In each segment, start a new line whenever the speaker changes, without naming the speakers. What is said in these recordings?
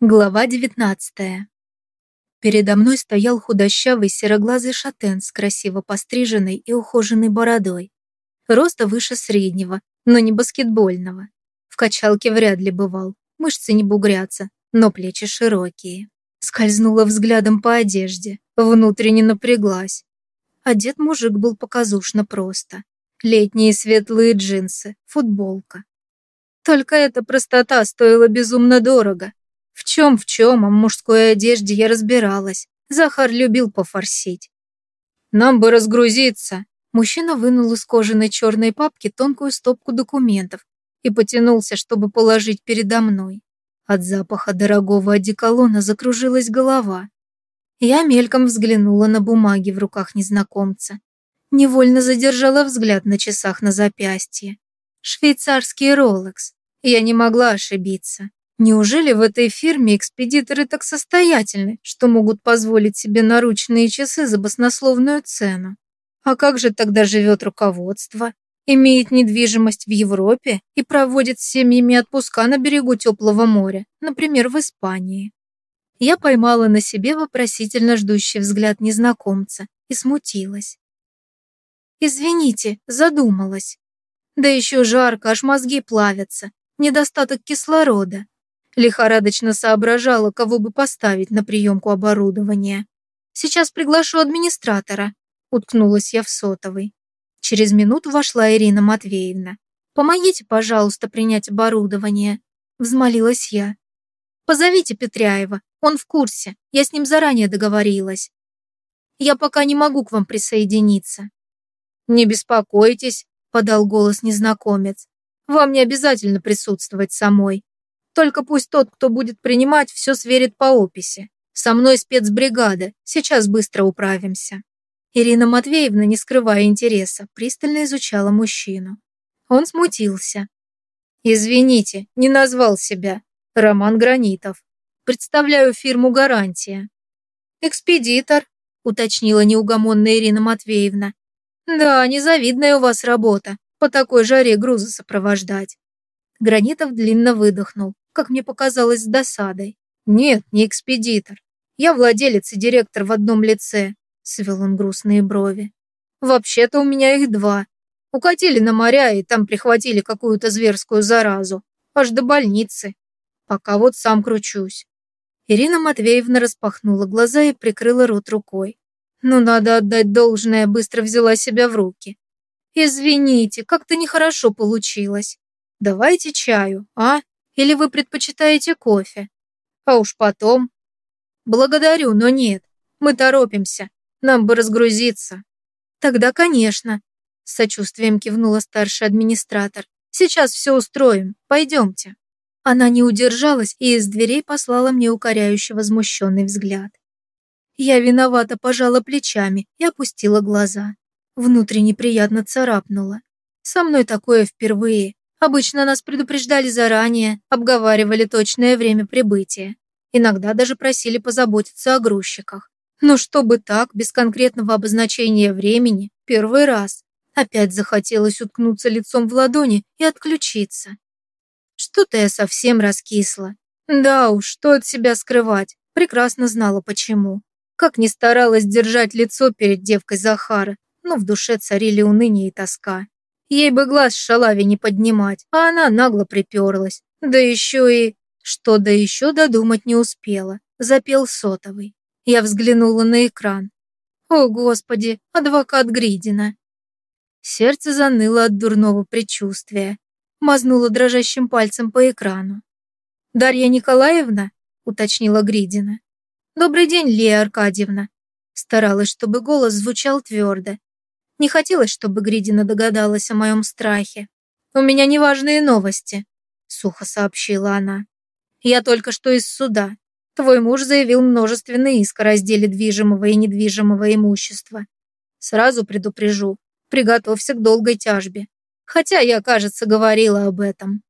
Глава 19 Передо мной стоял худощавый сероглазый шатен с красиво постриженной и ухоженной бородой. Роста выше среднего, но не баскетбольного. В качалке вряд ли бывал, мышцы не бугрятся, но плечи широкие. Скользнула взглядом по одежде, внутренне напряглась. Одет мужик был показушно просто. Летние светлые джинсы, футболка. Только эта простота стоила безумно дорого, в чем в чем, а в мужской одежде я разбиралась. Захар любил пофорсить. «Нам бы разгрузиться!» Мужчина вынул из кожаной черной папки тонкую стопку документов и потянулся, чтобы положить передо мной. От запаха дорогого одеколона закружилась голова. Я мельком взглянула на бумаги в руках незнакомца. Невольно задержала взгляд на часах на запястье. Швейцарский Ролекс. Я не могла ошибиться. Неужели в этой фирме экспедиторы так состоятельны, что могут позволить себе наручные часы за баснословную цену? А как же тогда живет руководство? Имеет недвижимость в Европе и проводит с семьями отпуска на берегу теплого моря, например, в Испании. Я поймала на себе вопросительно ждущий взгляд незнакомца и смутилась. «Извините, задумалась. Да еще жарко, аж мозги плавятся. Недостаток кислорода. Лихорадочно соображала, кого бы поставить на приемку оборудования. «Сейчас приглашу администратора», — уткнулась я в сотовый. Через минуту вошла Ирина Матвеевна. «Помогите, пожалуйста, принять оборудование», — взмолилась я. «Позовите Петряева, он в курсе, я с ним заранее договорилась. Я пока не могу к вам присоединиться». «Не беспокойтесь», — подал голос незнакомец. «Вам не обязательно присутствовать самой. Только пусть тот, кто будет принимать, все сверит по описи. Со мной спецбригада, сейчас быстро управимся». Ирина Матвеевна, не скрывая интереса, пристально изучала мужчину. Он смутился. «Извините, не назвал себя. Роман Гранитов. Представляю фирму «Гарантия». «Экспедитор», уточнила неугомонная Ирина Матвеевна. «Да, незавидная у вас работа, по такой жаре грузы сопровождать». Гранитов длинно выдохнул как мне показалось, с досадой. «Нет, не экспедитор. Я владелец и директор в одном лице», — свел он грустные брови. «Вообще-то у меня их два. Укатили на моря и там прихватили какую-то зверскую заразу. Аж до больницы. Пока вот сам кручусь». Ирина Матвеевна распахнула глаза и прикрыла рот рукой. «Ну, надо отдать должное, быстро взяла себя в руки. Извините, как-то нехорошо получилось. Давайте чаю, а?» Или вы предпочитаете кофе? А уж потом. Благодарю, но нет. Мы торопимся. Нам бы разгрузиться. Тогда, конечно. С сочувствием кивнула старший администратор. Сейчас все устроим. Пойдемте. Она не удержалась и из дверей послала мне укоряющий возмущенный взгляд. Я виновата пожала плечами и опустила глаза. Внутренне приятно царапнула. Со мной такое впервые. Обычно нас предупреждали заранее, обговаривали точное время прибытия. Иногда даже просили позаботиться о грузчиках. Но чтобы так, без конкретного обозначения времени, первый раз. Опять захотелось уткнуться лицом в ладони и отключиться. Что-то я совсем раскисла. Да уж, что от себя скрывать, прекрасно знала почему. Как ни старалась держать лицо перед девкой Захара, но в душе царили уныние и тоска. Ей бы глаз шалави не поднимать, а она нагло приперлась. Да еще и... Что да еще додумать не успела. Запел сотовый. Я взглянула на экран. О, Господи, адвокат Гридина. Сердце заныло от дурного предчувствия. Мазнула дрожащим пальцем по экрану. «Дарья Николаевна?» — уточнила Гридина. «Добрый день, Лия Аркадьевна». Старалась, чтобы голос звучал твердо, не хотелось, чтобы Гридина догадалась о моем страхе. «У меня неважные новости», — сухо сообщила она. «Я только что из суда. Твой муж заявил множественный иск о разделе движимого и недвижимого имущества. Сразу предупрежу, приготовься к долгой тяжбе. Хотя я, кажется, говорила об этом».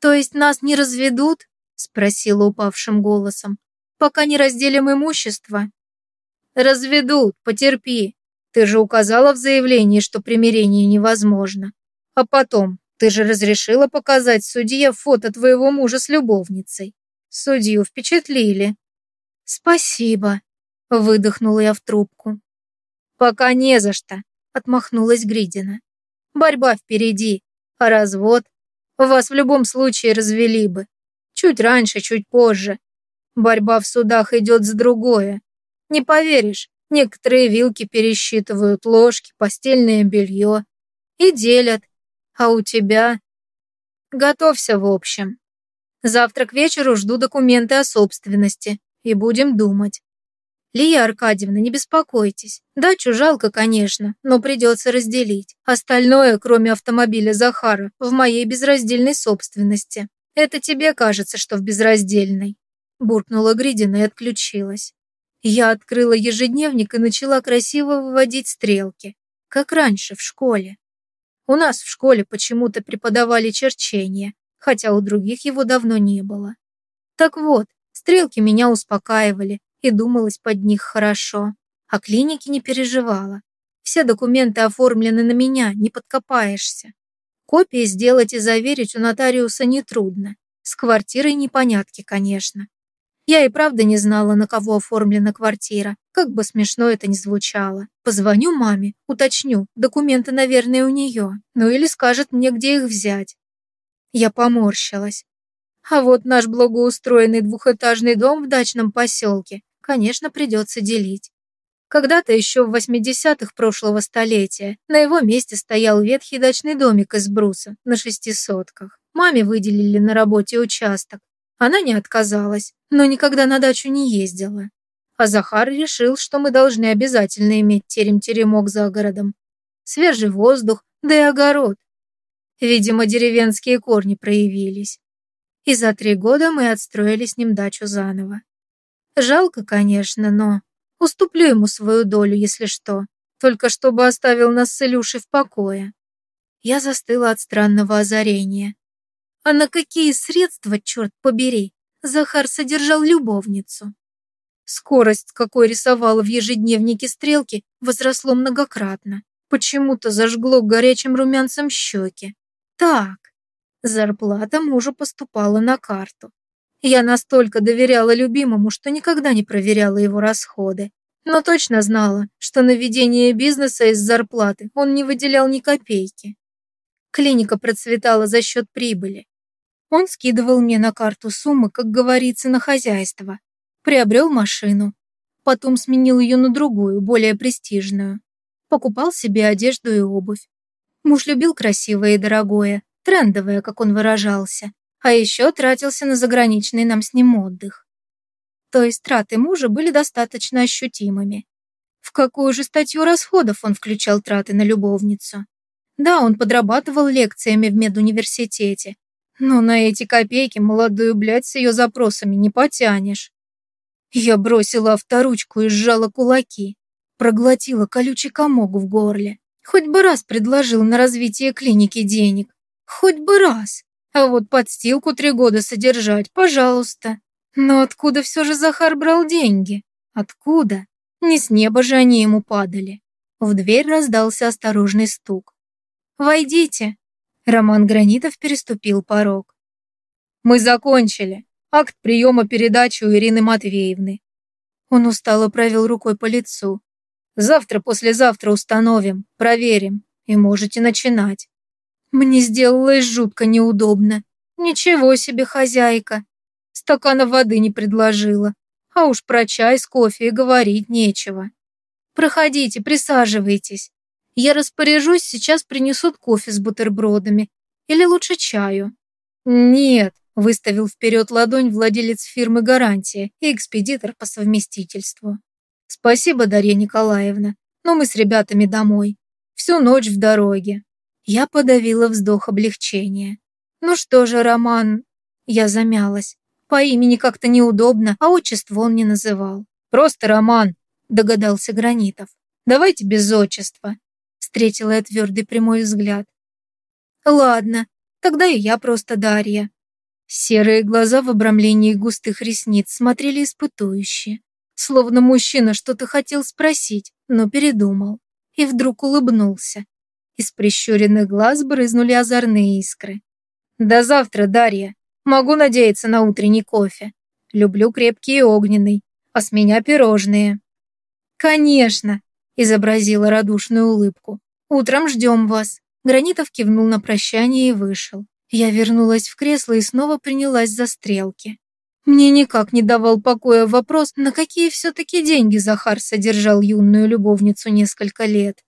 «То есть нас не разведут?» — спросила упавшим голосом. «Пока не разделим имущество?» «Разведут, потерпи. Ты же указала в заявлении, что примирение невозможно. А потом, ты же разрешила показать судье фото твоего мужа с любовницей. Судью впечатлили. Спасибо, выдохнула я в трубку. Пока не за что, отмахнулась Гридина. Борьба впереди, а развод вас в любом случае развели бы. Чуть раньше, чуть позже. Борьба в судах идет с другое. Не поверишь, некоторые вилки пересчитывают, ложки, постельное белье. И делят. А у тебя... Готовься, в общем. Завтра к вечеру жду документы о собственности. И будем думать. Лия Аркадьевна, не беспокойтесь. Дачу жалко, конечно, но придется разделить. Остальное, кроме автомобиля Захара, в моей безраздельной собственности. Это тебе кажется, что в безраздельной. Буркнула Гридина и отключилась. Я открыла ежедневник и начала красиво выводить стрелки, как раньше в школе. У нас в школе почему-то преподавали черчение, хотя у других его давно не было. Так вот, стрелки меня успокаивали, и думалось под них хорошо. О клинике не переживала. Все документы оформлены на меня, не подкопаешься. Копии сделать и заверить у нотариуса нетрудно. С квартирой непонятки, конечно. Я и правда не знала, на кого оформлена квартира, как бы смешно это ни звучало. Позвоню маме, уточню, документы, наверное, у нее. Ну или скажет мне, где их взять. Я поморщилась. А вот наш благоустроенный двухэтажный дом в дачном поселке, конечно, придется делить. Когда-то еще в 80-х прошлого столетия на его месте стоял ветхий дачный домик из бруса на шести сотках. Маме выделили на работе участок. Она не отказалась, но никогда на дачу не ездила. А Захар решил, что мы должны обязательно иметь терем-теремок за городом. Свежий воздух, да и огород. Видимо, деревенские корни проявились. И за три года мы отстроили с ним дачу заново. Жалко, конечно, но уступлю ему свою долю, если что. Только чтобы оставил нас с Илюшей в покое. Я застыла от странного озарения. А на какие средства, черт побери, Захар содержал любовницу. Скорость, какой рисовала в ежедневнике стрелки, возросло многократно. Почему-то зажгло горячим румянцем щеки. Так, зарплата мужу поступала на карту. Я настолько доверяла любимому, что никогда не проверяла его расходы. Но точно знала, что на ведение бизнеса из зарплаты он не выделял ни копейки. Клиника процветала за счет прибыли. Он скидывал мне на карту суммы, как говорится, на хозяйство. Приобрел машину. Потом сменил ее на другую, более престижную. Покупал себе одежду и обувь. Муж любил красивое и дорогое, трендовое, как он выражался. А еще тратился на заграничный нам с ним отдых. То есть траты мужа были достаточно ощутимыми. В какую же статью расходов он включал траты на любовницу? Да, он подрабатывал лекциями в медуниверситете, но на эти копейки молодую блядь с ее запросами не потянешь. Я бросила авторучку и сжала кулаки. Проглотила колючий комок в горле. Хоть бы раз предложил на развитие клиники денег. Хоть бы раз. А вот подстилку три года содержать, пожалуйста. Но откуда все же Захар брал деньги? Откуда? Не с неба же они ему падали. В дверь раздался осторожный стук. «Войдите», Роман Гранитов переступил порог. «Мы закончили. Акт приема передачи у Ирины Матвеевны». Он устало провел рукой по лицу. «Завтра-послезавтра установим, проверим, и можете начинать». Мне сделалось жутко неудобно. Ничего себе, хозяйка. Стакана воды не предложила. А уж про чай с кофе и говорить нечего. Проходите, присаживайтесь. Я распоряжусь, сейчас принесут кофе с бутербродами. Или лучше чаю. Нет, выставил вперед ладонь владелец фирмы «Гарантия» и экспедитор по совместительству. Спасибо, Дарья Николаевна, но мы с ребятами домой. Всю ночь в дороге. Я подавила вздох облегчения. Ну что же, Роман... Я замялась. По имени как-то неудобно, а отчество он не называл. Просто Роман, догадался Гранитов. Давайте без отчества встретила я твердый прямой взгляд. Ладно, тогда и я просто Дарья. Серые глаза в обрамлении густых ресниц смотрели испытующе, словно мужчина что-то хотел спросить, но передумал, и вдруг улыбнулся. Из прищуренных глаз брызнули озорные искры. «До завтра, Дарья. Могу надеяться на утренний кофе. Люблю крепкий и огненный, а с меня пирожные». «Конечно!» – изобразила радушную улыбку. «Утром ждем вас». Гранитов кивнул на прощание и вышел. Я вернулась в кресло и снова принялась за стрелки. Мне никак не давал покоя вопрос, на какие все-таки деньги Захар содержал юную любовницу несколько лет.